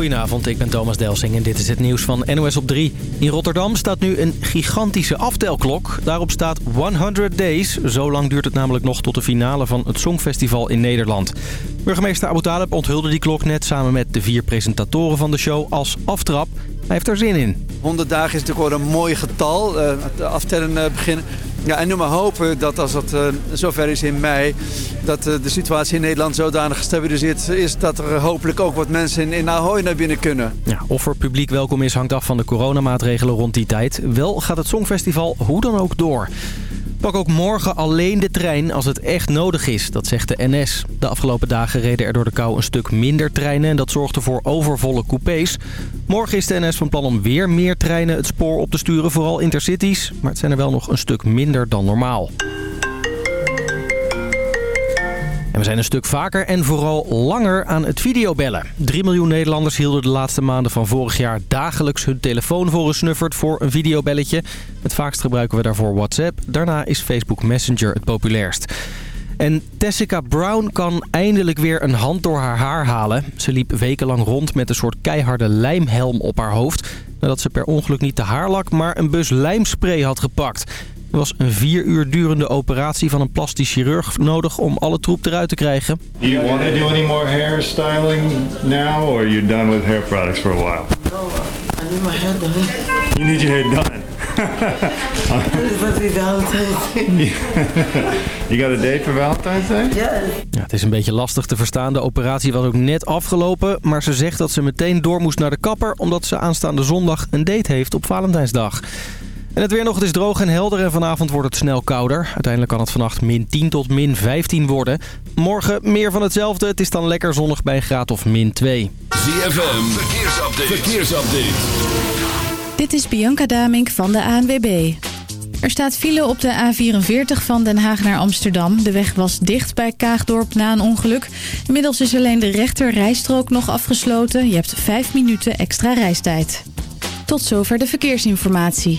Goedenavond, ik ben Thomas Delsing en dit is het nieuws van NOS op 3. In Rotterdam staat nu een gigantische aftelklok. Daarop staat 100 Days. Zo lang duurt het namelijk nog tot de finale van het Songfestival in Nederland. Burgemeester Abu Talib onthulde die klok net samen met de vier presentatoren van de show als aftrap. Hij heeft er zin in. 100 dagen is natuurlijk wel een mooi getal. Het aftellen uh, beginnen. Ja, en nu maar hopen dat als het uh, zover is in mei... dat de situatie in Nederland zodanig gestabiliseerd is... dat er hopelijk ook wat mensen in, in Ahoy naar binnen kunnen. Ja, of er publiek welkom is hangt af van de coronamaatregelen rond die tijd. Wel gaat het Songfestival hoe dan ook door. Pak ook morgen alleen de trein als het echt nodig is, dat zegt de NS. De afgelopen dagen reden er door de kou een stuk minder treinen... en dat zorgde voor overvolle coupés. Morgen is de NS van plan om weer meer treinen het spoor op te sturen, vooral intercities. Maar het zijn er wel nog een stuk minder dan normaal. We zijn een stuk vaker en vooral langer aan het videobellen. 3 miljoen Nederlanders hielden de laatste maanden van vorig jaar dagelijks hun telefoon voor een snuffert voor een videobelletje. Het vaakst gebruiken we daarvoor WhatsApp. Daarna is Facebook Messenger het populairst. En Tessica Brown kan eindelijk weer een hand door haar haar halen. Ze liep wekenlang rond met een soort keiharde lijmhelm op haar hoofd... nadat ze per ongeluk niet de haarlak, maar een bus lijmspray had gepakt. Er was een vier uur durende operatie van een plastisch chirurg nodig om alle troep eruit te krijgen. Do you want to do any more hairstyling now or are you done with hair products for a while? No, I need my hair done. You need your hair done. you got a date for Valentine's Day? Ja. Ja, het is een beetje lastig te verstaan. De operatie was ook net afgelopen. Maar ze zegt dat ze meteen door moest naar de kapper... omdat ze aanstaande zondag een date heeft op Valentijnsdag. En het weer nog, het is droog en helder en vanavond wordt het snel kouder. Uiteindelijk kan het vannacht min 10 tot min 15 worden. Morgen meer van hetzelfde. Het is dan lekker zonnig bij een graad of min 2. ZFM, verkeersupdate. verkeersupdate. Dit is Bianca Damink van de ANWB. Er staat file op de A44 van Den Haag naar Amsterdam. De weg was dicht bij Kaagdorp na een ongeluk. Inmiddels is alleen de rechter rijstrook nog afgesloten. Je hebt 5 minuten extra reistijd. Tot zover de verkeersinformatie.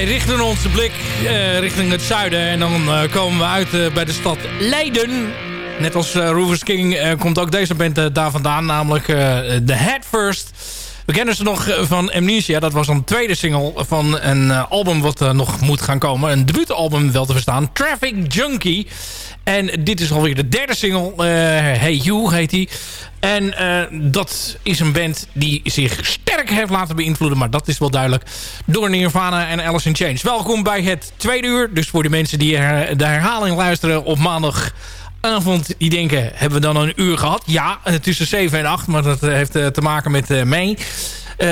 Wij richten onze blik uh, richting het zuiden en dan uh, komen we uit uh, bij de stad Leiden. Net als Rufus King komt ook deze band daar vandaan, namelijk The Head First. We kennen ze nog van Amnesia. Dat was een tweede single van een album wat nog moet gaan komen. Een debuutalbum wel te verstaan. Traffic Junkie. En dit is alweer de derde single. hey You heet die. En dat is een band die zich sterk heeft laten beïnvloeden. Maar dat is wel duidelijk. Door Nirvana en Alice in Chains. Welkom bij het tweede uur. Dus voor de mensen die de herhaling luisteren op maandagavond. Die denken, hebben we dan een uur gehad? Ja, tussen 7 en 8. Maar dat heeft uh, te maken met mij.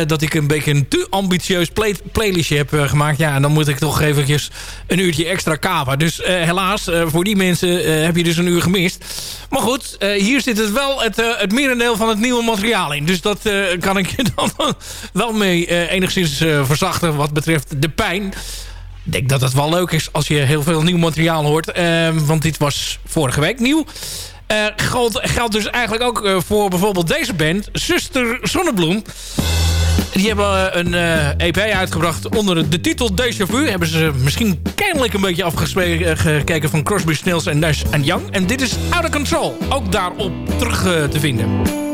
Dat ik een beetje een te ambitieus play playlistje heb gemaakt. Ja, en dan moet ik toch eventjes een uurtje extra kaven. Dus helaas, voor die mensen heb je dus een uur gemist. Maar goed, hier zit het wel het, het merendeel van het nieuwe materiaal in. Dus dat kan ik je dan wel mee enigszins verzachten wat betreft de pijn. Ik denk dat het wel leuk is als je heel veel nieuw materiaal hoort. want dit was vorige week nieuw. Uh, geldt, dus eigenlijk ook uh, voor bijvoorbeeld deze band, Zuster Zonnebloem. Die hebben een uh, EP uitgebracht onder de titel Déjà Vu. Hebben ze misschien kennelijk een beetje afgekeken van Crosby, Stills en Nash Young. En dit is Out of Control. Ook daarop terug te vinden.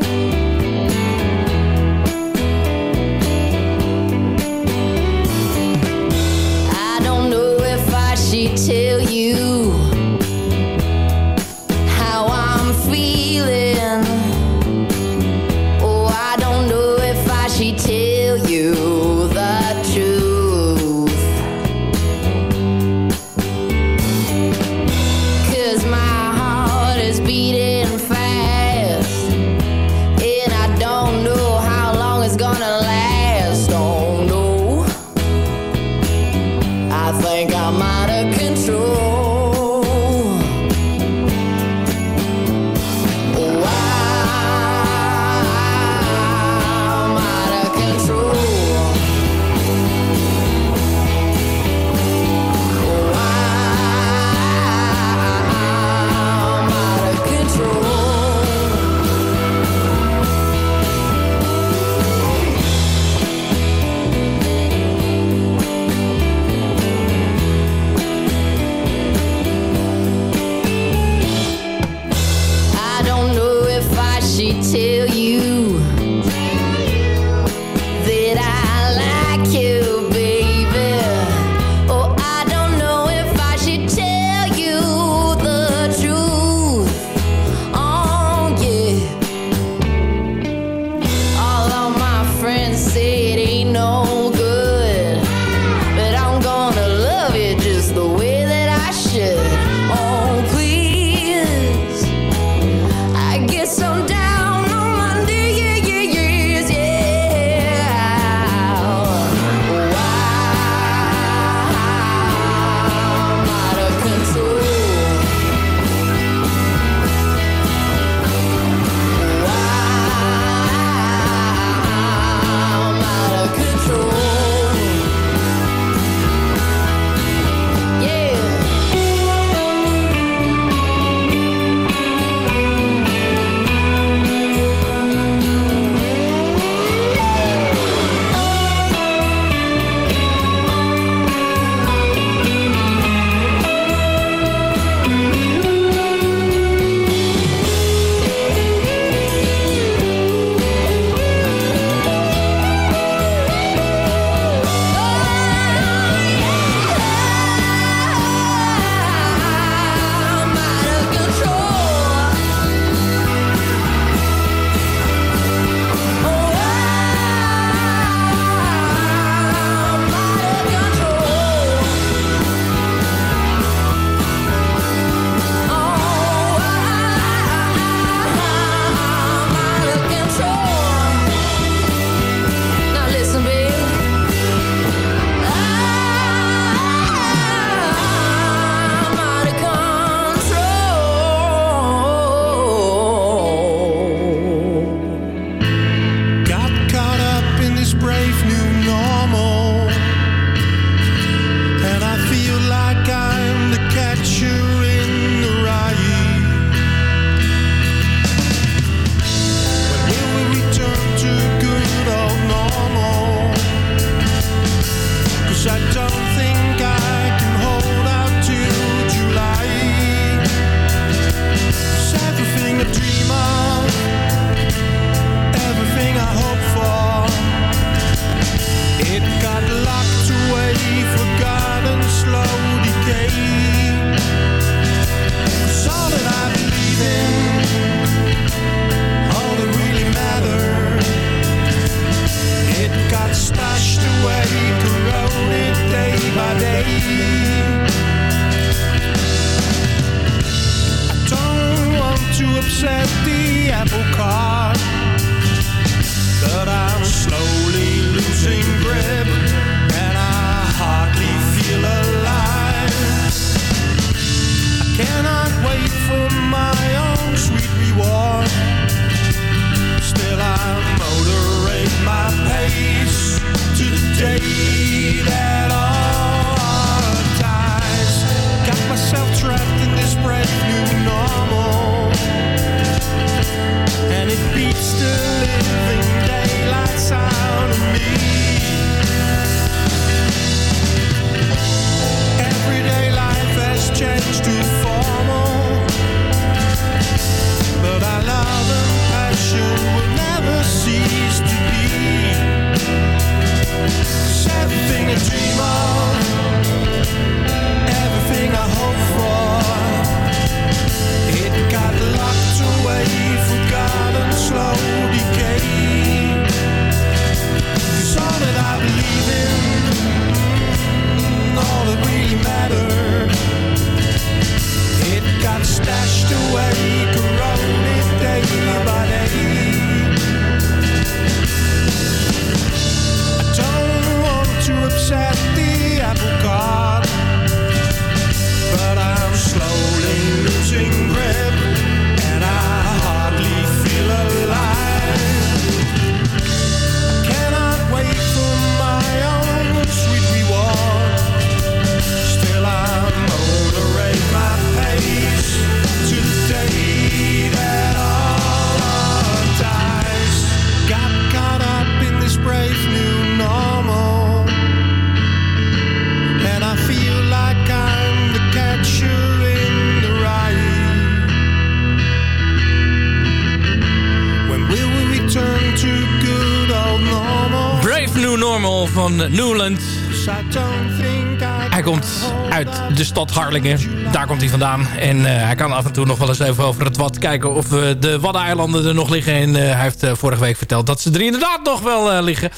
Daar komt hij vandaan. En uh, hij kan af en toe nog wel eens even over het wat kijken... of uh, de Waddeneilanden er nog liggen. En uh, hij heeft vorige week verteld dat ze er inderdaad nog wel liggen.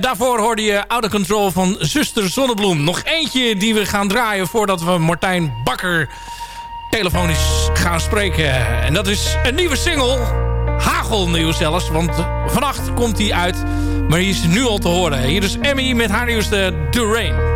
daarvoor hoorde je of Control van Zuster Zonnebloem. Nog eentje die we gaan draaien voordat we Martijn Bakker telefonisch gaan spreken. En dat is een nieuwe single. Hagelnieuw zelfs, want vannacht komt hij uit. Maar die is nu al te horen. Hier is Emmy met haar nieuwste The Rain.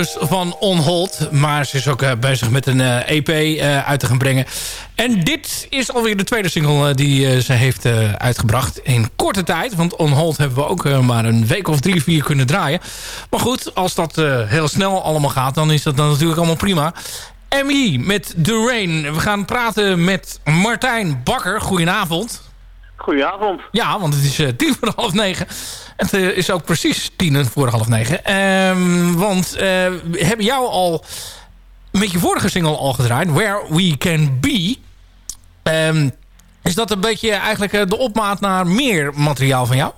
Dus van On Hold. Maar ze is ook uh, bezig met een EP uh, uit te gaan brengen. En dit is alweer de tweede single die ze heeft uitgebracht. In korte tijd. Want On Hold hebben we ook maar een week of drie, vier kunnen draaien. Maar goed, als dat heel snel allemaal gaat... dan is dat dan natuurlijk allemaal prima. ME met The Rain. We gaan praten met Martijn Bakker. Goedenavond. Goedenavond. Ja, want het is tien voor half negen. Het uh, is ook precies tien voor half negen. Um, want uh, we hebben jou al met je vorige single al gedraaid. Where We Can Be. Um, is dat een beetje eigenlijk uh, de opmaat naar meer materiaal van jou?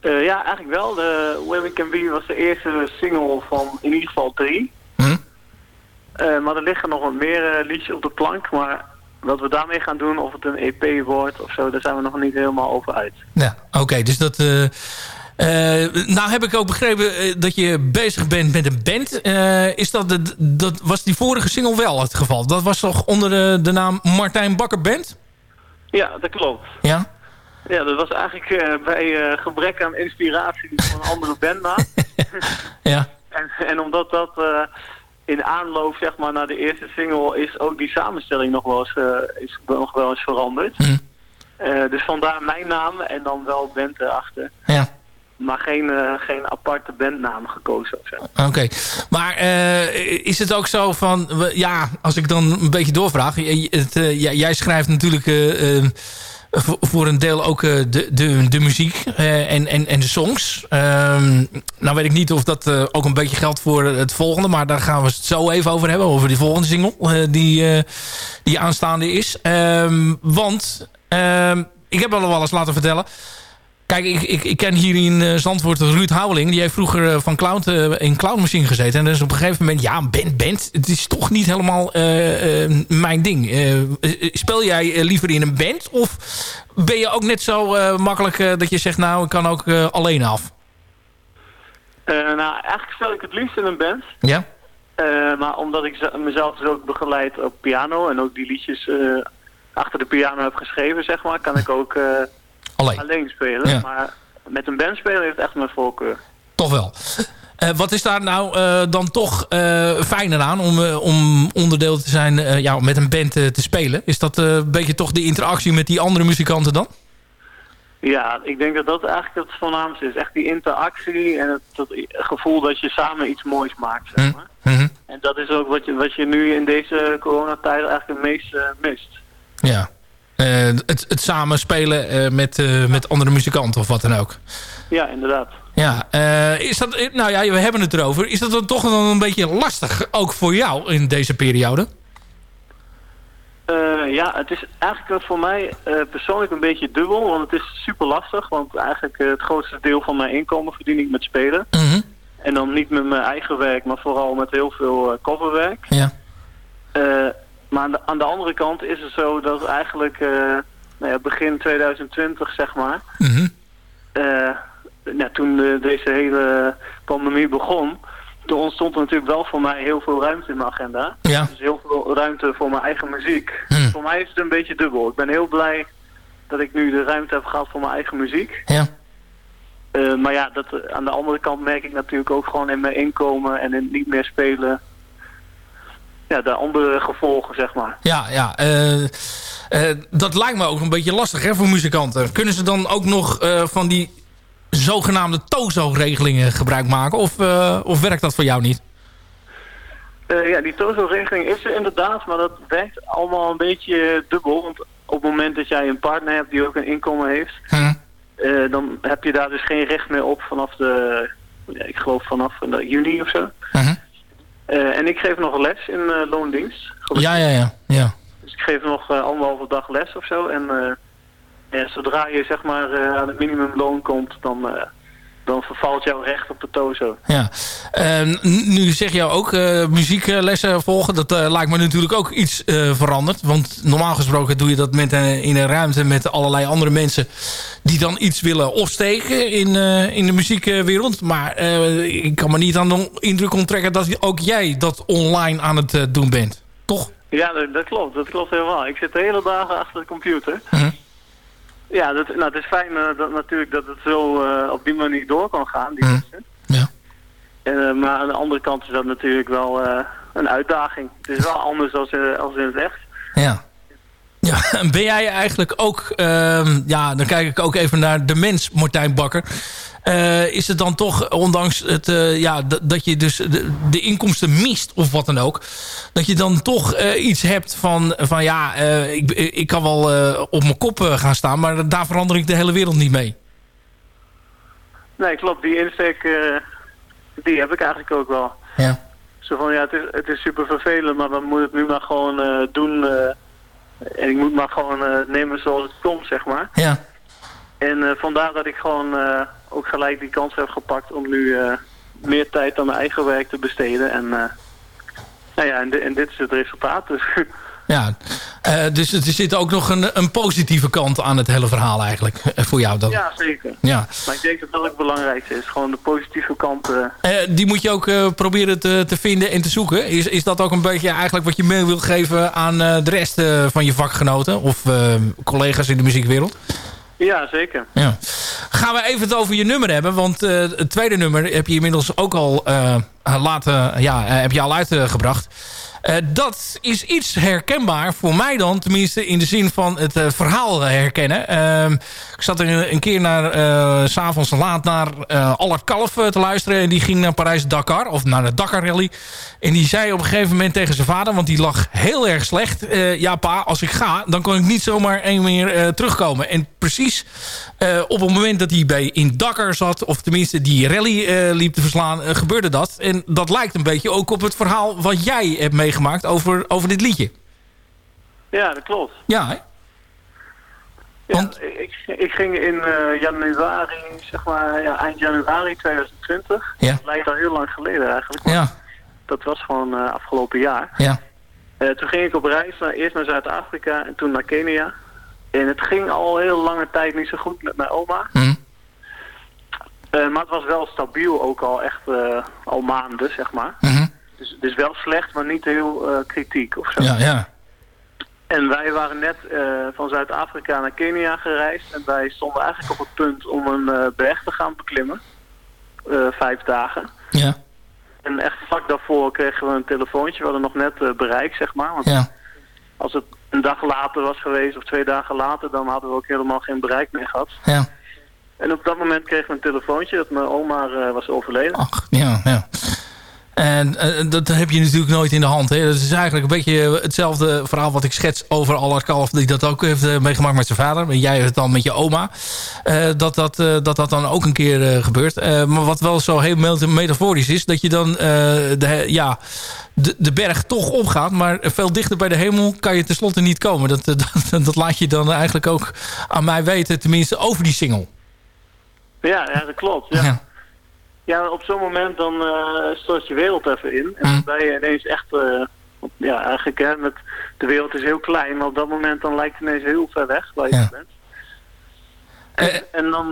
ja, eigenlijk wel. De Where We Can Be was de eerste single van in ieder geval drie. Hm? maar er liggen nog wat meer liedjes op de plank. Maar wat we daarmee gaan doen, of het een EP wordt of zo, daar zijn we nog niet helemaal over uit. Ja, oké. dus dat... Uh, uh, nou heb ik ook begrepen uh, dat je bezig bent met een band. is dat, de, dat was die vorige single wel het geval? Dat was toch onder de, de naam Martijn Bakker Band? Ja, dat klopt. Ja? Ja, dat was eigenlijk eh, bij eh, gebrek aan inspiratie van een andere bandnaam. ja. En, en omdat dat eh, in aanloop zeg maar, naar de eerste single is ook die samenstelling nog wel eens, eh, is nog wel eens veranderd. Eh, dus vandaar mijn naam en dan wel band erachter. Ja. Maar geen, eh, geen aparte bandnaam gekozen. Oké, maar is het ook zo van... Ja, als ik dan een beetje doorvraag. Het, jij- schrijft natuurlijk voor, een deel ook eh, de, de, de muziek eh, en, en, en de songs. Ehm, nou weet ik niet of dat eh, ook een beetje geldt voor het volgende. Maar daar gaan we het zo even over hebben. Over die volgende single die, die aanstaande is. Ehm, want ehm, ik heb al wel eens laten vertellen... Kijk, ik, ik, ik ken hier in eh, Zandvoort Ruud Houweling. Die heeft vroeger eh, van Cloud, eh, in Cloud Machine gezeten. En dat is op een gegeven moment... Ja, band, band. Het is toch niet helemaal mijn ding. Speel jij liever in een band? Of ben je ook net zo makkelijk dat je zegt... Nou, ik kan ook alleen af? Nou, eigenlijk speel ik het liefst in een band. Ja? Maar omdat ik ze- mezelf dus ook begeleid op piano en ook die liedjes achter de piano heb geschreven, zeg maar, kan ik ook Alleen. spelen. Ja. Maar met een band spelen heeft echt mijn voorkeur. Toch wel. Eh, wat is daar nou eh, dan toch eh, fijner aan om, om onderdeel te zijn ja, met een band te spelen? Is dat een beetje toch de interactie met die andere muzikanten dan? Ja, ik denk dat dat eigenlijk het voornaamste is. Echt die interactie en het, dat gevoel dat je samen iets moois maakt, zeg maar. Mhm. En dat is ook wat je, wat je nu in deze coronatijd eigenlijk het meest mist. Ja. Eh, het, het samen spelen eh, met, eh, met andere muzikanten of wat dan ook. Ja, inderdaad. Ja, is dat, nou ja, we hebben het erover. Is dat dan toch dan een beetje lastig, ook voor jou in deze periode? Ja, het is eigenlijk voor mij persoonlijk een beetje dubbel, want het is super lastig. Want eigenlijk het grootste deel van mijn inkomen verdien ik met spelen. Mhm. En dan niet met mijn eigen werk, maar vooral met heel veel coverwerk. Ja. Maar aan de, aan de andere kant is het zo dat eigenlijk eh, nou ja, begin 2020, zeg maar, Mhm. eh, nou, toen de- deze hele pandemie begon, toen ontstond er natuurlijk wel voor mij heel veel ruimte in mijn agenda. Ja. Dus heel veel ruimte voor mijn eigen muziek. Hmm. Voor mij is het een beetje dubbel. Ik ben heel blij dat ik nu de ruimte heb gehad voor mijn eigen muziek. Ja. Eh, maar ja, dat, aan de andere kant merk ik natuurlijk ook gewoon in mijn inkomen en in het niet meer spelen. Ja, de andere gevolgen, zeg maar. Ja, ja. eh, eh, dat lijkt me ook een beetje lastig hè, voor muzikanten. Kunnen ze dan ook nog eh, van die zogenaamde TOZO-regelingen gebruik maken? Of, of werkt dat voor jou niet? Ja, die TOZO-regeling is er inderdaad, maar dat werkt allemaal een beetje dubbel. Want op het moment dat jij een partner hebt die ook een inkomen heeft, dan heb je daar dus geen recht meer op vanaf de, ja, ik geloof vanaf juni of zo. Mhm. Eh, en ik geef nog les in eh, loondienst. Ja, ja, ja. ja. Dus ik geef nog eh, anderhalve dag les of zo. En ja, zodra je zeg maar aan het minimumloon komt, dan, dan vervalt jouw recht op de TOZO. Ja. Eh, n- nu zeg je ook eh, muzieklessen volgen. Dat eh, lijkt me natuurlijk ook iets eh, veranderd. Want normaal gesproken doe je dat met, in een ruimte met allerlei andere mensen... die dan iets willen opsteken in, in de muziekwereld. Maar ik kan me niet aan de indruk onttrekken... dat ook jij dat online aan het doen bent. Toch? Ja, dat, dat klopt. Dat klopt helemaal. Ik zit de hele dagen achter de computer. Mhm. Ja, dat, nou, het is fijn eh, dat, natuurlijk dat het zo eh, op die manier door kan gaan, die lessen. Ja. Eh, maar aan de andere kant is dat natuurlijk wel een uitdaging. Het is wel anders als, eh, als in het echt. Ja. Ja, en ben jij eigenlijk ook... ehm, ja, dan kijk ik ook even naar de mens Martijn Bakker. Eh, is het dan toch, ondanks het, eh, ja, dat je dus de, de inkomsten mist of wat dan ook... dat je dan toch eh, iets hebt van, van ja, ik, ik kan wel op mijn kop gaan staan... maar daar verander ik de hele wereld niet mee. Nee, klopt. Die insteek, die heb ik eigenlijk ook wel. Ja. Zo van, ja, het is, het is super vervelend, maar we moeten het nu maar gewoon doen. en ik moet maar gewoon nemen zoals het komt, zeg maar. Ja. En vandaar dat ik gewoon ook gelijk die kans heb gepakt om nu eh, meer tijd aan mijn eigen werk te besteden. En, eh, nou ja, en, di- en dit is het resultaat. Dus Ja, Eh, dus er zit ook nog een, een positieve kant aan het hele verhaal eigenlijk. voor jou dan. ja, zeker. Ja. Maar ik denk dat dat ook het belangrijkste is. Gewoon de positieve kant. Eh, die moet je ook proberen te, te vinden en te zoeken. Is, is dat ook een beetje eigenlijk wat je mee wil geven aan de rest van je vakgenoten? Of collega's in de muziekwereld? Ja, zeker. Ja. Gaan we even het over je nummer hebben. Want eh, het tweede nummer heb je inmiddels ook al uh, laten, ja, heb je al uitgebracht. Uh, dat is iets herkenbaar voor mij dan. Tenminste in de zin van het uh, verhaal herkennen. Uh, ik zat er een keer naar, uh, s'avonds laat naar Allard Kalf te luisteren. En die ging naar Parijs-Dakar. Of naar de Dakar Rally. En die zei op een gegeven moment tegen zijn vader. Want die lag heel erg slecht. ja pa, als ik ga, dan kan ik niet zomaar één meer terugkomen. En precies op het moment dat hij bij in Dakar zat. Of tenminste die rally liep te verslaan. gebeurde dat. En dat lijkt een beetje ook op het verhaal wat jij hebt meegemaakt meegemaakt over, over dit liedje. Ja, dat klopt. Ja, hè? Want... Ja, ik, ik ging in uh, januari, zeg maar, ja, eind januari 2020. Ja. Dat lijkt al heel lang geleden eigenlijk. Ja. Dat was gewoon uh, afgelopen jaar. Ja. Uh, toen ging ik op reis, naar, eerst naar Zuid-Afrika en toen naar Kenia. En het ging al heel lange tijd niet zo goed met mijn oma. Mm. maar het was wel stabiel ook al echt al maanden, zeg maar. Mm -hmm. Dus, dus wel slecht, maar niet heel uh, kritiek of zo. Ja, ja. En wij waren net uh, van Zuid-Afrika naar Kenia gereisd. En wij stonden eigenlijk op het punt om een uh, berg te gaan beklimmen. vijf dagen. Ja. En echt vlak daarvoor kregen we een telefoontje. We hadden nog net bereik, zeg maar. Want ja. als het een dag later was geweest of twee dagen later... dan hadden we ook helemaal geen bereik meer gehad. Ja. En op dat moment kregen we een telefoontje dat mijn oma was overleden. Ach, ja, ja. En uh, dat heb je natuurlijk nooit in de hand. Hè? Dat is eigenlijk een beetje hetzelfde verhaal wat ik schets over Allard Kalf. Die dat ook heeft uh, meegemaakt met zijn vader. En jij het dan met je oma. Uh, dat, dat, dat dat dan ook een keer gebeurt. maar wat wel zo heel metaforisch is. Dat je dan de, ja, de, de berg toch opgaat. Maar veel dichter bij de hemel kan je tenslotte niet komen. Dat, dat, dat laat je dan eigenlijk ook aan mij weten. Tenminste over die single. Ja, ja dat klopt. ja. ja. Ja, op zo'n moment dan uh, stort je wereld even in. En dan ben je ineens echt, uh, ja eigenlijk hè, met, de wereld is heel klein, maar op dat moment dan lijkt het ineens heel ver weg waar je ja. bent. En, uh, en dan,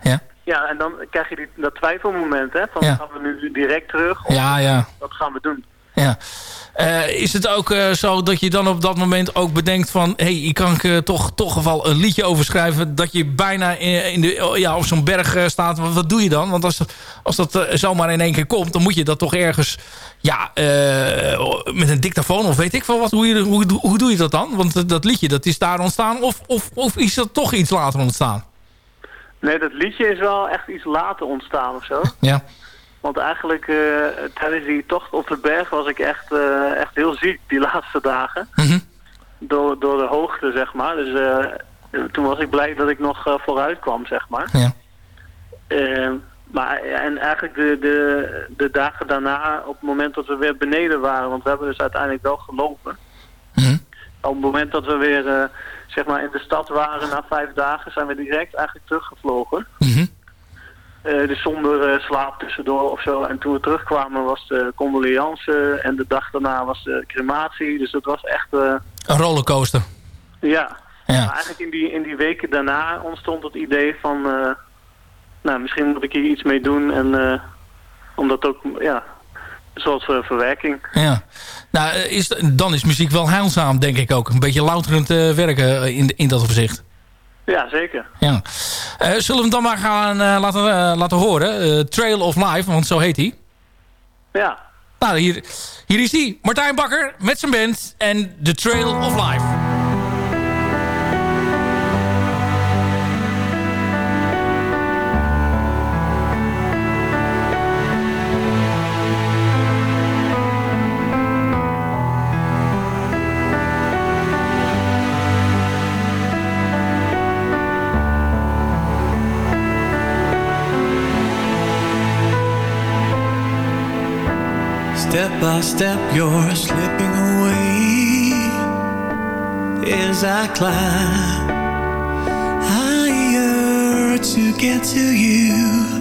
ja. ja, en dan krijg je die, dat twijfelmoment, hè, van ja. gaan we nu direct terug of ja, ja. wat gaan we doen? Ja. Uh, is het ook uh, zo dat je dan op dat moment ook bedenkt van... hé, hey, ik kan uh, toch, toch geval een liedje over schrijven... dat je bijna in, in de, ja, op zo'n berg staat. Wat, wat, doe je dan? Want als, als dat zomaar in één keer komt... dan moet je dat toch ergens ja, met een dictafoon of weet ik veel wat. Hoe, je, hoe, hoe doe je dat dan? Want dat liedje dat is daar ontstaan of, of, of is dat toch iets later ontstaan? Nee, dat liedje is wel echt iets later ontstaan of zo. Ja. Want eigenlijk uh, tijdens die tocht op de berg was ik echt, uh, echt heel ziek die laatste dagen. Mm -hmm. door, door de hoogte, zeg maar. Dus uh, toen was ik blij dat ik nog vooruit kwam, zeg maar. Ja. maar en eigenlijk de, de, de dagen daarna, op het moment dat we weer beneden waren... want we hebben dus uiteindelijk wel gelopen. Mm -hmm. Op het moment dat we weer zeg maar in de stad waren na vijf dagen... zijn we direct eigenlijk teruggevlogen. Mm -hmm. Uh, dus zonder uh, slaap tussendoor of zo. En toen we terugkwamen was de condoleance en de dag daarna was de crematie. Dus dat was echt... Uh... Een rollercoaster. Ja. ja. Maar eigenlijk in die, in die weken daarna ontstond het idee van... nou, misschien moet ik hier iets mee doen. En omdat ook, ja, zoals verwerking. Ja. Nou, is, dan is muziek wel heilzaam, denk ik ook. Een beetje louterend werken in, in dat opzicht. Ja, zeker. Ja. Uh, zullen we hem dan maar gaan uh, laten, uh, laten horen? Trail of Life, want zo heet hij. Ja. Nou, hier, hier is hij. Martijn Bakker met zijn band en The Trail of Life. By step you're slipping away. As I climb higher to get to you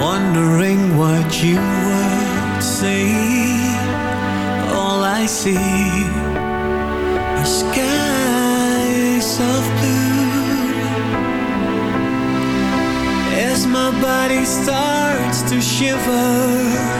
Wondering what you would say. All I see are skies of blue. As my body starts to shiver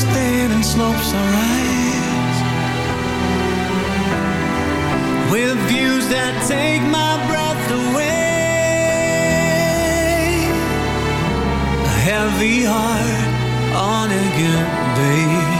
standing slopes I rise With views that take my breath away. A heavy heart on a good day.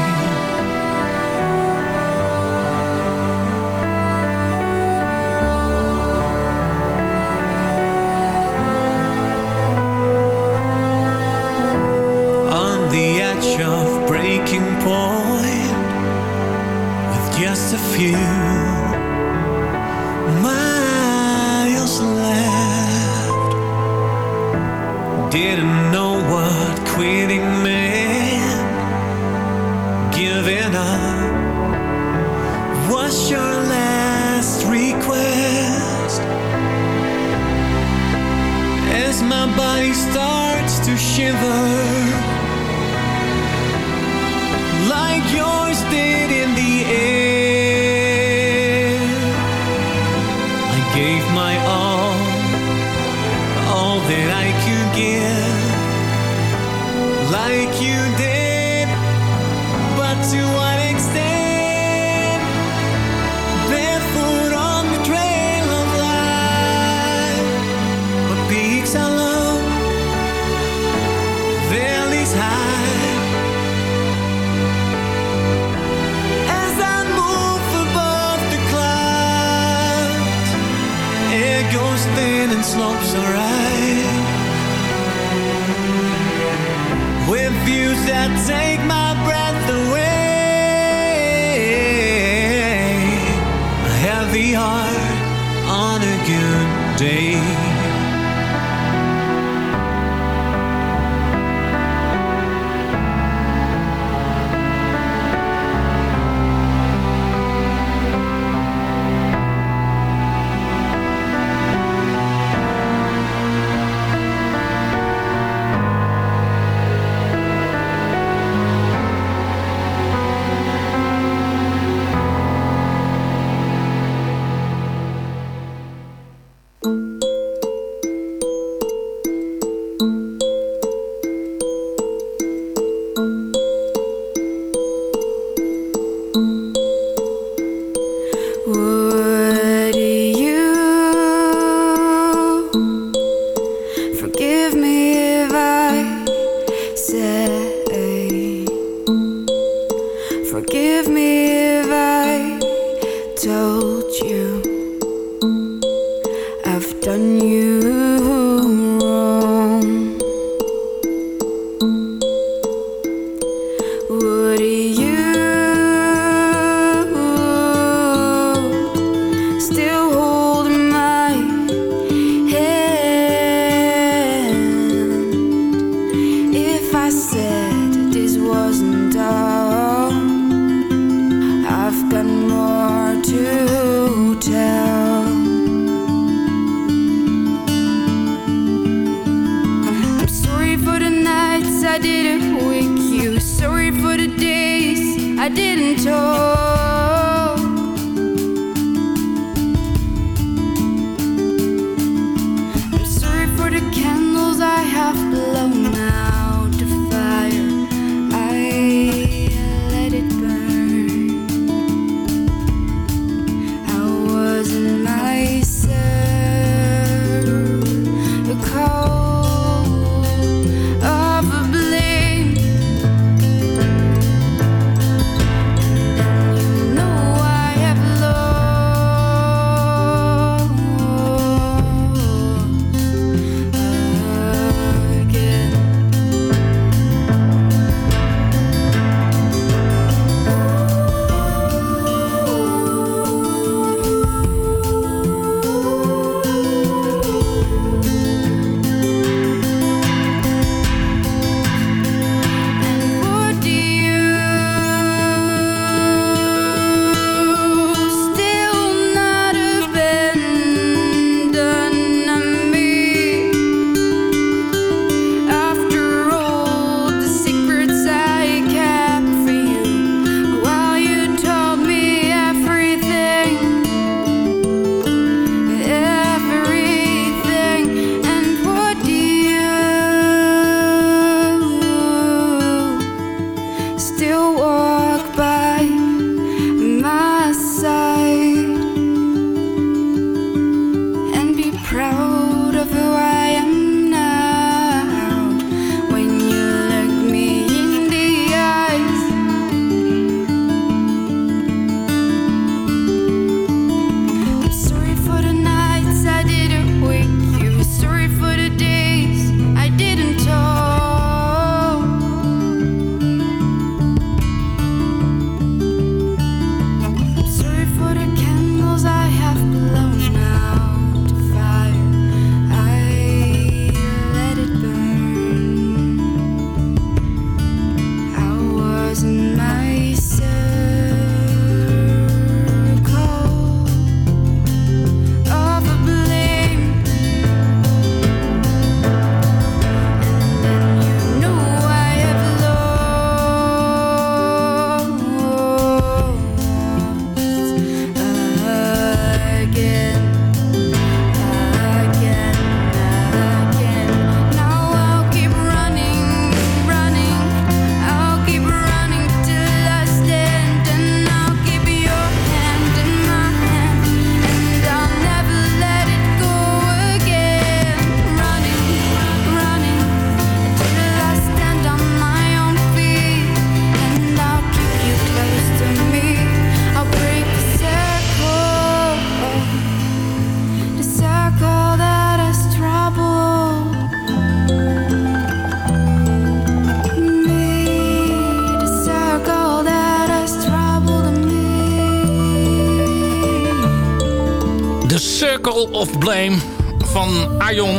Van Arjon.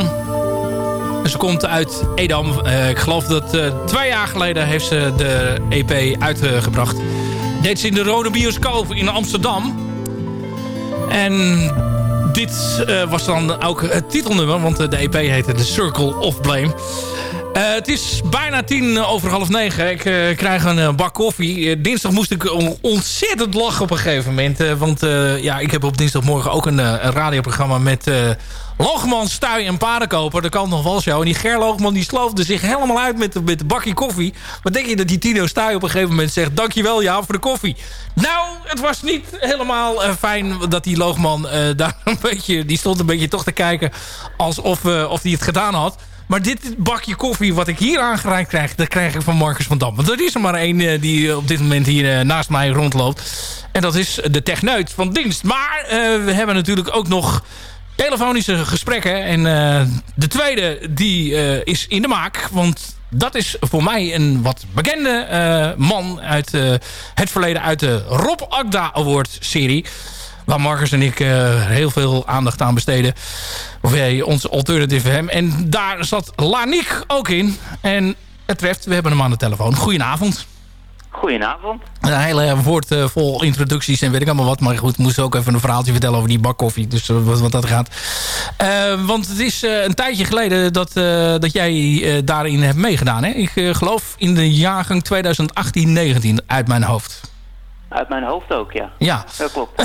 Ze komt uit Edam. Uh, ik geloof dat uh, twee jaar geleden heeft ze de EP uitgebracht. Deed ze in de Rode Bioscoop in Amsterdam. En dit uh, was dan ook het titelnummer, want de EP heette The Circle of Blame. Uh, het is bijna tien over half negen. Ik uh, krijg een uh, bak koffie. dinsdag moest ik ontzettend lachen op een gegeven moment. want ja, ik heb op dinsdagmorgen ook een, radioprogramma met Loogman, Stuy en Paardenkoper. De kant nog wel zo. En die Ger Loogman die sloofde zich helemaal uit met, de, met de bakje koffie. Wat denk je dat die Tino Stuy op een gegeven moment zegt... Dankjewel ja voor de koffie. Nou, het was niet helemaal fijn dat die Loogman daar een beetje... Die stond een beetje toch te kijken alsof of hij het gedaan had. Maar dit bakje koffie wat ik hier aangereikt krijg... dat krijg ik van Marcus van Dam. Want er is er maar één uh, die op dit moment hier uh, naast mij rondloopt. En dat is de techneut van dienst. Maar we hebben natuurlijk ook nog telefonische gesprekken. En de tweede die is in de maak. Want dat is voor mij een wat bekende man uit het verleden... uit de Rob Agda Award serie waar Marcus en ik uh, heel veel aandacht aan besteden. Of jij, onze Alternative hem. En daar zat Laniek ook in. En het treft, we hebben hem aan de telefoon. Goedenavond. Goedenavond. Een hele woord uh, vol introducties en weet ik allemaal wat. Maar goed, moest ook even een verhaaltje vertellen over die bakkoffie. Dus uh, wat, wat, dat gaat. Uh, want het is een tijdje geleden dat, dat jij daarin hebt meegedaan. Hè? Ik geloof in de jaargang 2018-19 uit mijn hoofd. Uit mijn hoofd ook, ja. Ja. Dat klopt.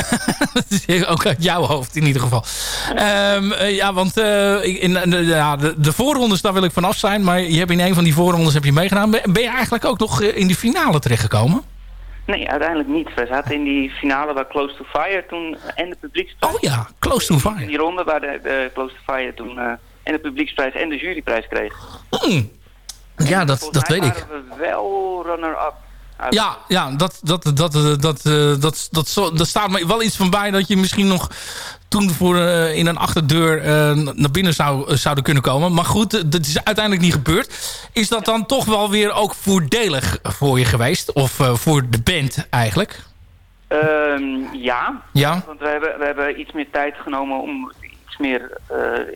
ook uit jouw hoofd in ieder geval. Um, uh, ja, want uh, in, de, ja, de, de, voorrondes, daar wil ik vanaf zijn. Maar je hebt in een van die voorrondes heb je meegedaan. Ben je eigenlijk ook nog in die finale terechtgekomen? Nee, uiteindelijk niet. We zaten in die finale waar Close to Fire toen en de publieksprijs. Oh ja, Close to Fire. In die ronde waar de, de Close to Fire toen uh, en de publieksprijs en de juryprijs kreeg. Mm. Ja, dat, dat weet ik. we wel runner-up. Ja, ja dat, dat, dat, dat, dat, dat, dat, dat staat me wel iets van bij dat je misschien nog toen voor uh, in een achterdeur uh, naar binnen zou, zouden kunnen komen. Maar goed, dat is uiteindelijk niet gebeurd. Is dat dan toch wel weer ook voordelig voor je geweest? Of uh, voor de band eigenlijk? Um, ja. ja, want we hebben, we hebben iets meer tijd genomen om iets meer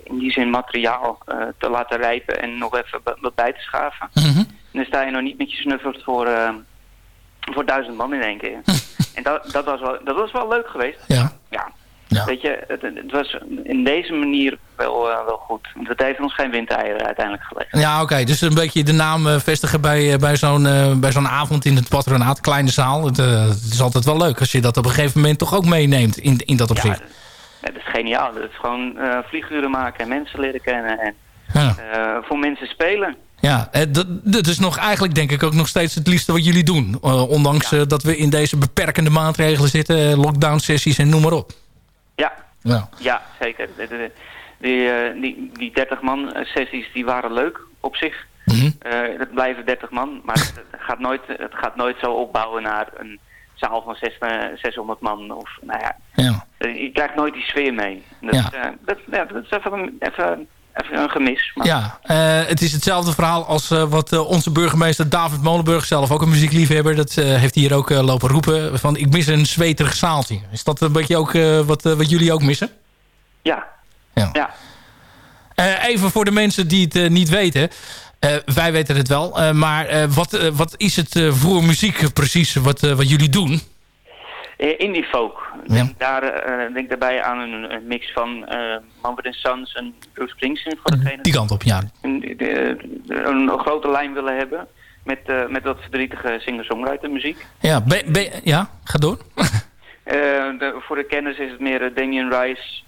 in die zin materiaal te laten rijpen en nog even wat bij te schaven. Mm -hmm. En dan sta je nog niet met je snuffert voor voor duizend man in één keer. en dat, dat, was wel, dat was wel leuk geweest. Ja. Ja. ja. Weet je, het, het, was in deze manier wel, uh, wel goed. Want het heeft ons geen windeieren uiteindelijk gelegen. Ja, oké. Okay. Dus een beetje de naam uh, vestigen bij, uh, bij zo'n bij zo'n avond in het patronaat. Kleine zaal. Het, het, is altijd wel leuk als je dat op een gegeven moment toch ook meeneemt in, in dat opzicht. Ja, dat is geniaal. Dat is gewoon vlieguren maken en mensen leren kennen. En ja. voor mensen spelen. Ja, dat, dat is nog eigenlijk denk ik ook nog steeds het liefste wat jullie doen. Uh, ondanks ja. uh, dat we in deze beperkende maatregelen zitten. lockdown sessies en noem maar op. Ja, ja. ja zeker. De, de, die, die, die 30 man sessies die waren leuk op zich. Mm -hmm. het blijven 30 man. Maar het, gaat nooit, het gaat nooit zo opbouwen naar een zaal van 600 man. Of, nou ja, ja. Je krijgt nooit die sfeer mee. Dat, ja. dat, ja, dat is even... even even een gemis. Maar... Ja, uh, het is hetzelfde verhaal als uh, wat uh, onze burgemeester David Molenburg, zelf ook een muziekliefhebber, dat heeft hier ook lopen roepen van ik mis een zweterig zaaltje. Is dat een beetje ook wat, wat jullie ook missen? Ja. ja. ja. even voor de mensen die het niet weten. wij weten het wel. maar wat, wat is het voor muziek precies wat, wat jullie doen? Indie folk. Ja. Daar uh, denk daarbij aan een, een mix van uh, Manfred Sons en Bruce Springsteen. Voor degene die kant op, ja. Een, de, de, een grote lijn willen hebben met, uh, met wat verdrietige singer-songwriter muziek. Ja, be, be, ja ga door. de, voor de kennis is het meer Damien Rice,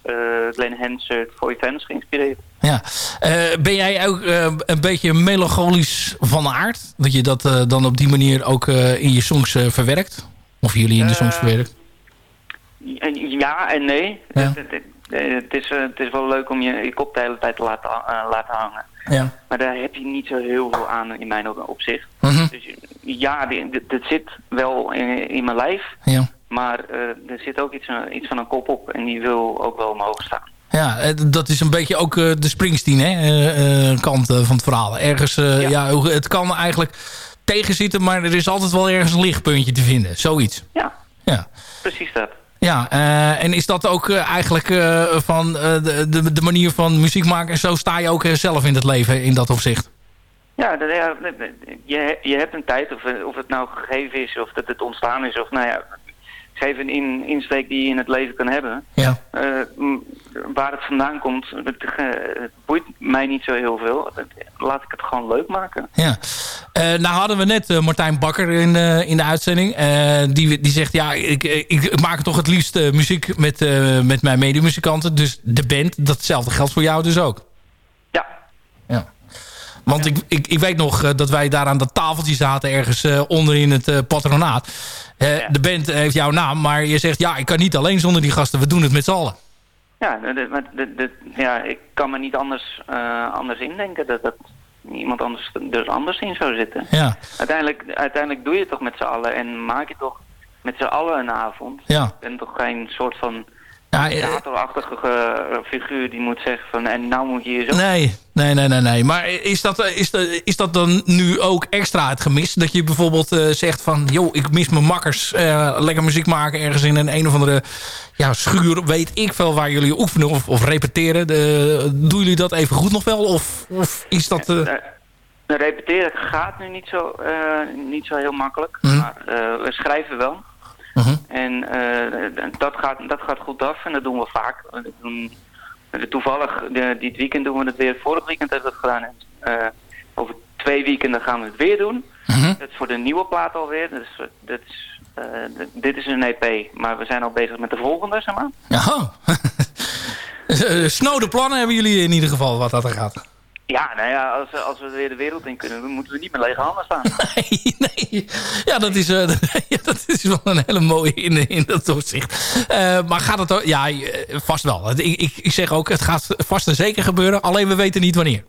Glenn Hansard, Foy Fans geïnspireerd. Ja. ben jij ook een beetje melancholisch van aard? Dat je dat dan op die manier ook in je songs verwerkt? Of jullie in de songs verwerkt? Ja en nee. Ja. Het, het, het, is, het is wel leuk om je, je kop de hele tijd te laten, uh, laten hangen. Ja. Maar daar heb je niet zo heel veel aan in mijn opzicht. Mm -hmm. Dus ja, het zit wel in, in mijn lijf. Ja. Maar uh, er zit ook iets, iets van een kop op en die wil ook wel omhoog staan. Ja, dat is een beetje ook uh, de Springsteen hè? kant van het verhaal. Ergens, ja. ja. het kan eigenlijk tegenzitten, maar er is altijd wel ergens een lichtpuntje te vinden. Zoiets. Ja, ja. precies dat. Ja, eh, en is dat ook eh, eigenlijk eh, van de, de, de manier van muziek maken... en zo sta je ook zelf in het leven in dat opzicht? Ja, dat- ja, je, je hebt een tijd, of, of het nou gegeven is, of dat het ontstaan is, of nou ja, geef een in, insteek die je in het leven kan hebben. Ja. Waar het vandaan komt, het, het boeit mij niet zo heel veel. Laat ik het gewoon leuk maken. Ja. Eh, nou hadden we net eh, Martijn Bakker in, eh, in de uitzending. Die, die zegt, ja, ik, ik, ik maak toch het liefst muziek met, met mijn medemuzikanten. Dus de band, datzelfde geldt voor jou dus ook. Ja. Ja. Want Ik, ik, ik weet nog dat wij daar aan dat tafeltje zaten ergens onder in het patronaat. De band heeft jouw naam, maar je zegt, ja, ik kan niet alleen zonder die gasten. We doen het met z'n allen. Ja, maar ja, ik kan me niet anders, eh, anders indenken dat, dat iemand anders er anders in zou zitten. Ja. Uiteindelijk, uiteindelijk doe je het toch met z'n allen en maak je toch met z'n allen een avond. Ja. Ik ben toch geen soort van Ja, eh, dictatorachtige eh, figuur die moet zeggen van en nou moet je je zo... Nee, nee, nee, nee. nee. Maar is dat, eh, is, dat, is dat dan nu ook extra het gemis? Dat je bijvoorbeeld zegt van... joh, ik mis mijn makkers. lekker muziek maken ergens in een een of andere ja, schuur. Weet ik veel waar jullie oefenen of, of repeteren. De, doen jullie dat even goed nog wel? Of, of is dat... repeteren gaat nu niet zo, niet zo heel makkelijk, Mhm. maar we schrijven wel. Mhm. En eh, dat, gaat, dat gaat goed af en dat doen we vaak. We doen, toevallig, de, dit weekend doen we het weer. Vorig weekend hebben we het gedaan. En, eh, over twee weekenden gaan we het weer doen. Mhm. Dat is voor de nieuwe plaat alweer. Dus, dat is, eh, dit is een EP, maar we zijn al bezig met de volgende, zeg maar. Eh, Snode plannen hebben jullie in ieder geval wat dat er gaat. Ja, nou ja, als, als we weer de wereld in kunnen, dan moeten we niet met lege handen staan. Ja, dat is, eh, ja, dat is wel een hele mooie in, in dat opzicht. Eh, maar gaat het ook? Ja, eh, vast wel. Het- Ik, ik, ik zeg ook, het gaat vast en zeker gebeuren. Alleen we weten niet wanneer.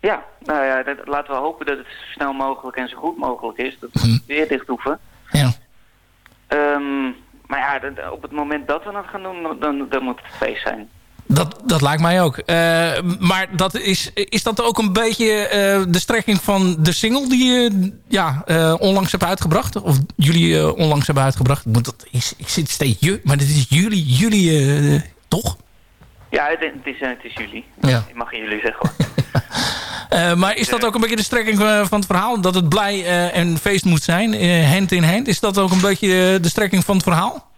Ja, nou ja, dat, laten we hopen dat het zo snel mogelijk en zo goed mogelijk is. Dat we weer dicht hoeven. Ja. Ehm, maar ja, op het moment dat we dat gaan doen, dan, dan moet het feest zijn. Dat, dat lijkt mij ook. Eh, maar dat is, is dat ook een beetje eh, de strekking van de single die je ja, eh, onlangs hebt uitgebracht? Of jullie onlangs hebben uitgebracht? Ik, moet dat, ik, ik zit steeds je, maar dit is jullie, jullie toch? Ja, het, is, het is jullie. Ja. Ik mag jullie zeggen hoor. Maar is dat ook een beetje de strekking van het verhaal? Dat het blij en feest moet zijn, hand in hand? Is dat ook een beetje de strekking van het verhaal?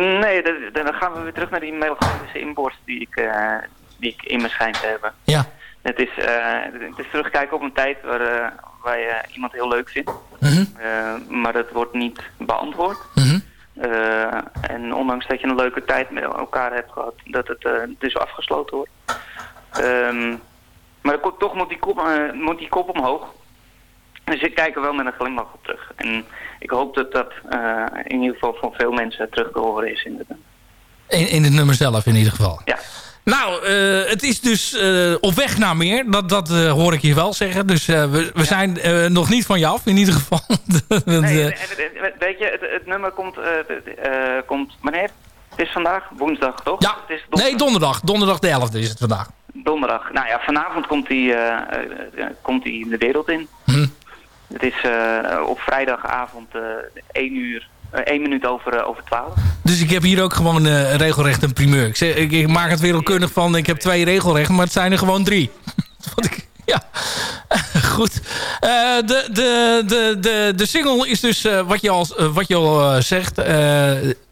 Nee, dan gaan we weer terug naar die melancholische inborst die ik, eh, die ik in me schijn te hebben. Ja. Het is, eh, het is terugkijken op een tijd waar, eh, waar je iemand heel leuk vindt. Mhm. Maar dat wordt niet beantwoord. Mhm. En ondanks dat je een leuke tijd met elkaar hebt gehad, dat het dus afgesloten wordt. Ehm, maar ko- toch moet die, kop, eh, moet die kop omhoog. Dus ik kijk er wel met een glimlach op terug. En ik hoop dat dat eh, in ieder geval van veel mensen terug te horen is. Inderdaad. In, in het nummer zelf in ieder geval. Ja. Nou, eh, het is dus eh, op weg naar meer. Dat, dat hoor ik je wel zeggen. Dus we, we zijn nog niet van je af in ieder geval. Want, Nee, weet je, het, het nummer komt, komt... Wanneer? Het is vandaag woensdag, toch? Ja, Het is nee, donderdag. Donderdag de 11e is het vandaag. Donderdag. Nou ja, vanavond komt hij komt hij de wereld in. Hm. Het is eh, op vrijdagavond eh 1 uur, eh 1 minuut over, eh, over 12. Dus ik heb hier ook gewoon eh, regelrecht een primeur. Ik, ik, maak het wereldkundig van, ik heb twee regelrechten, maar het zijn er gewoon drie. Wat ik, ja, goed. Eh, de, de, de, de, de single is dus, eh, wat je al, eh, wat je al eh, zegt, eh,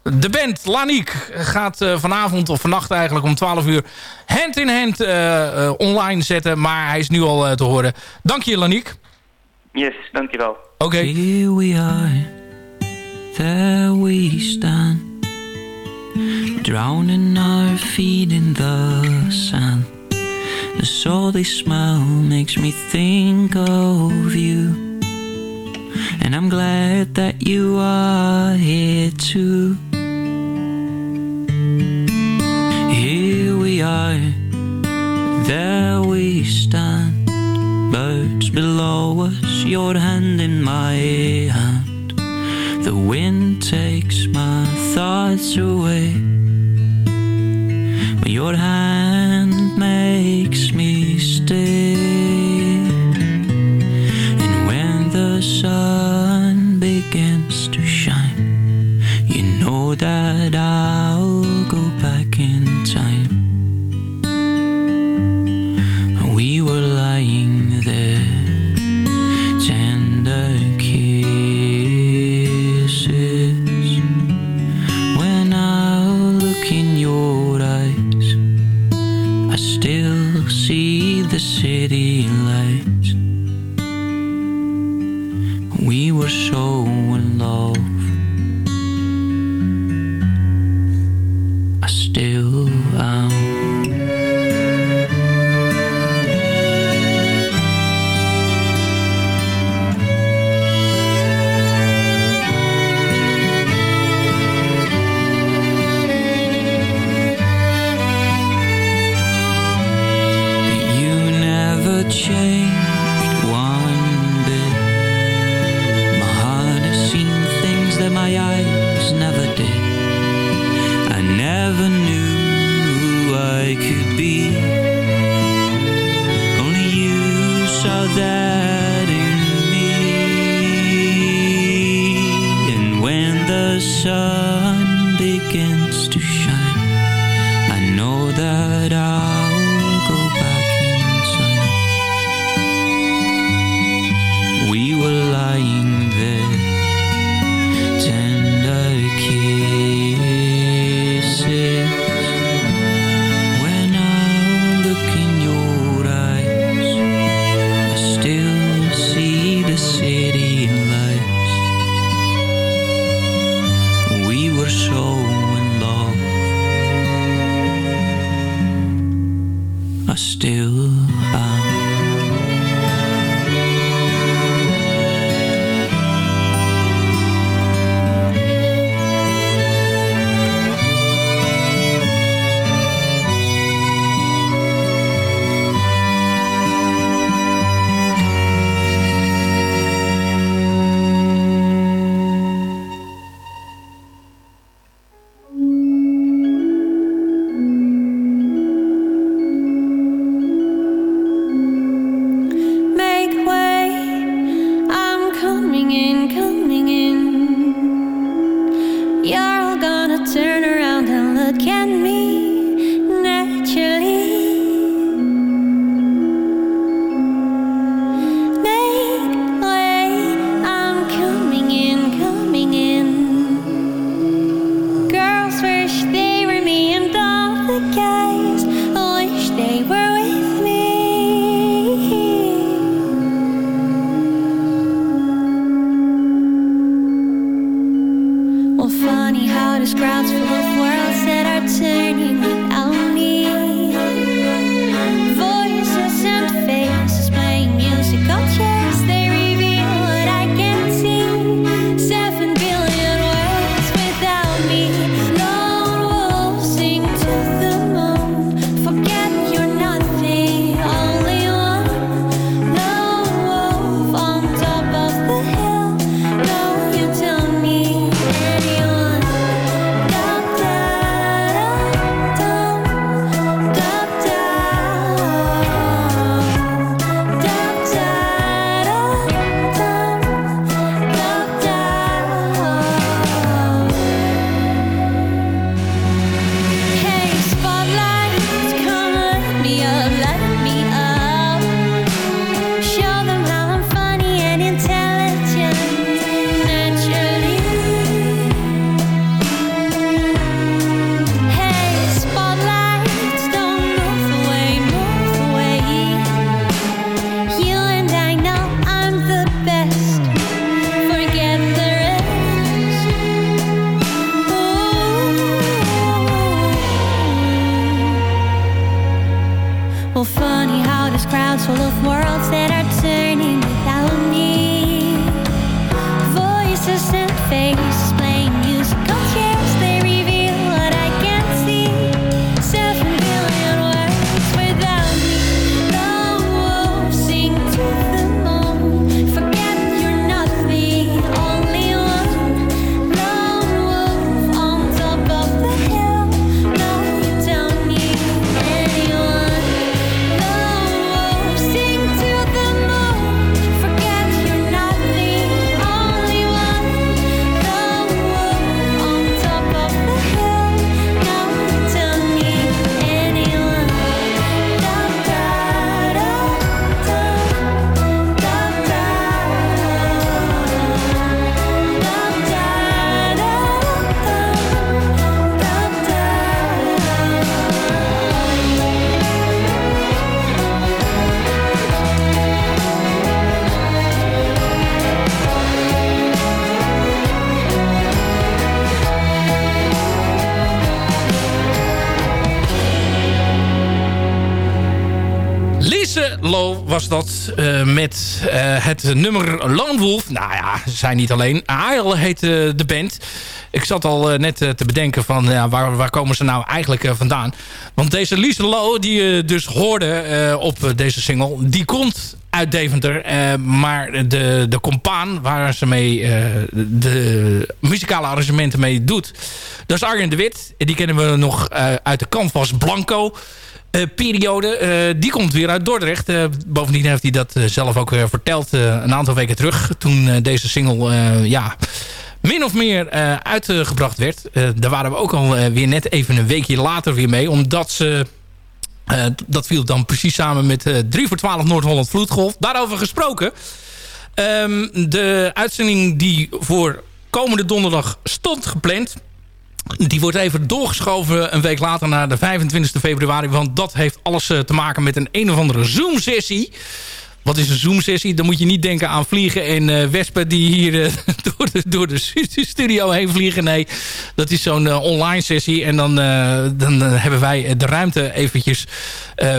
de band Laniek gaat eh, vanavond of vannacht eigenlijk om 12 uur hand in hand eh, eh, online zetten. Maar hij is nu al eh, te horen. Dank je Laniek. Yes, dankjewel. Oké. Here we are, there we stand, drowning our feet in the sand. The salty smell makes me think of you, and I'm glad that you are here too. Here we are, there we stand, birds below us, your hand in my hand. The wind takes my thoughts away, but your hand makes me stay. We were so in love. Was dat uh, met uh, het nummer Lone Wolf. Nou ja, ze zijn niet alleen. Aile heet de band. Ik zat al net te bedenken van waar, waar komen ze nou eigenlijk vandaan. Want deze Lise die je dus hoorde op deze single... die komt uit Deventer. maar de, de compaan waar ze mee de muzikale arrangementen mee doet... dat is Arjen de Wit. Die kennen we nog uit de Canvas Blanco... Periode. Die komt weer uit Dordrecht. Bovendien heeft hij dat zelf ook verteld een aantal weken terug. Toen deze single ja, min of meer uitgebracht werd. daar waren we ook al weer net even een weekje later weer mee. Omdat ze... dat viel dan precies samen met 3 voor 12 Noord-Holland Vloedgolf. Daarover gesproken. Um, de uitzending die voor komende donderdag stond gepland die wordt even doorgeschoven een week later naar de 25 februari. Want dat heeft alles eh, te maken met een een of andere Zoom-sessie. Wat is een Zoom-sessie? Dan moet je niet denken aan vliegen en uh, wespen die hier uh, door, de, door de studio heen vliegen. Nee, dat is zo'n uh, online sessie. En dan, dan hebben wij de ruimte eventjes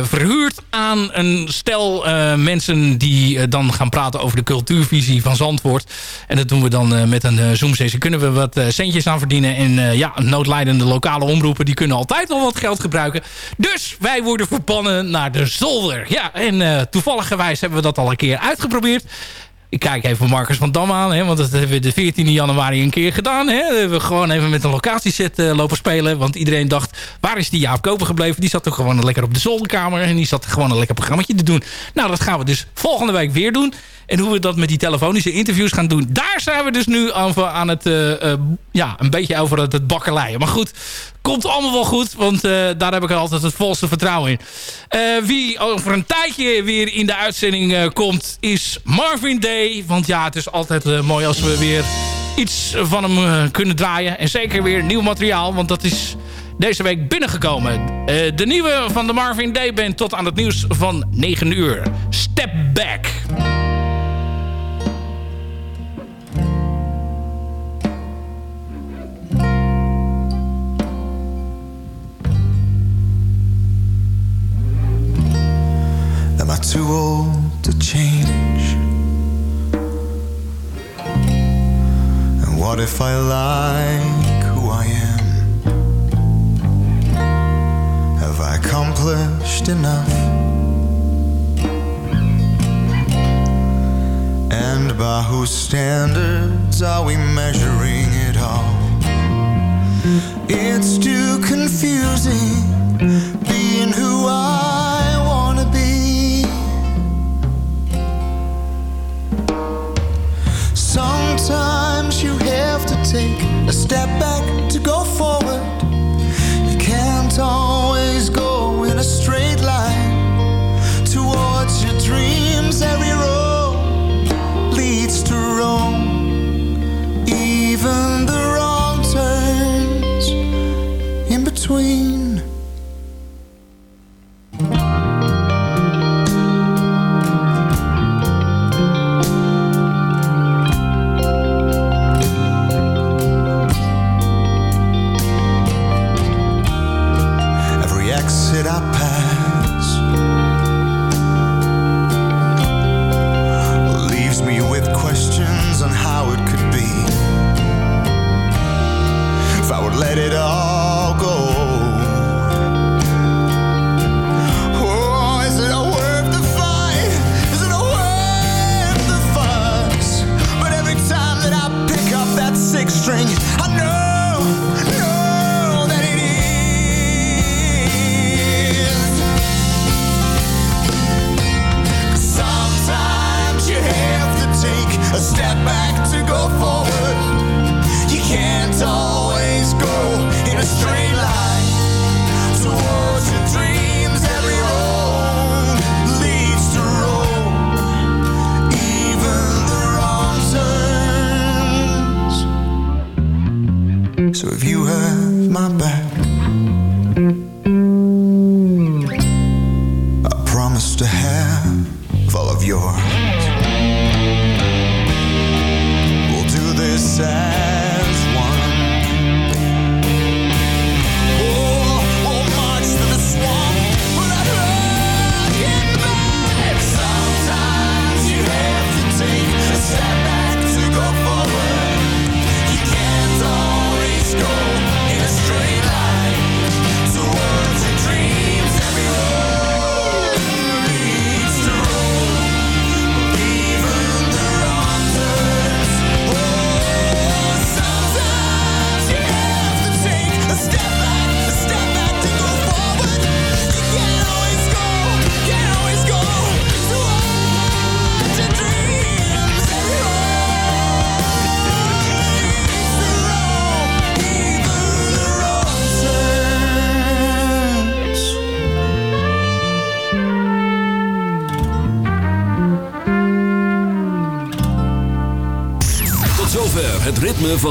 verhuurd aan een stel mensen die dan gaan praten over de cultuurvisie van Zandvoort. En dat doen we dan met een Zoom-sessie. Kunnen we wat centjes aan verdienen. En ja, noodlijdende lokale omroepen die kunnen altijd wel wat geld gebruiken. Dus wij worden verbannen naar de zolder. Ja, en toevallig gewijs hebben we dat al een keer uitgeprobeerd. Ik kijk even Marcus van Dam aan. Hè, want dat hebben we de 14 januari een keer gedaan. Hè. We hebben gewoon even met een locatieset uh, lopen spelen. Want iedereen dacht, waar is die Jaap Koper gebleven? Die zat toch gewoon lekker op de zolderkamer. En die zat gewoon een lekker programma te doen. Nou, dat gaan we dus volgende week weer doen. En hoe we dat met die telefonische interviews gaan doen... daar zijn we dus nu aan, aan het... Uh, uh, ja, een beetje over het, het bakkeleien. Maar goed, komt allemaal wel goed. Want uh, daar heb ik altijd het volste vertrouwen in. wie over een tijdje weer in de uitzending komt... is Marvin Day. Want ja, het is altijd mooi als we weer iets van hem kunnen draaien. En zeker weer nieuw materiaal. Want dat is deze week binnengekomen. de nieuwe van de Marvin Day Band tot aan het nieuws van 9 uur. Step Back. Too old to change? And what if I like who I am? Have I accomplished enough? And by whose standards are we measuring it all? It's too confusing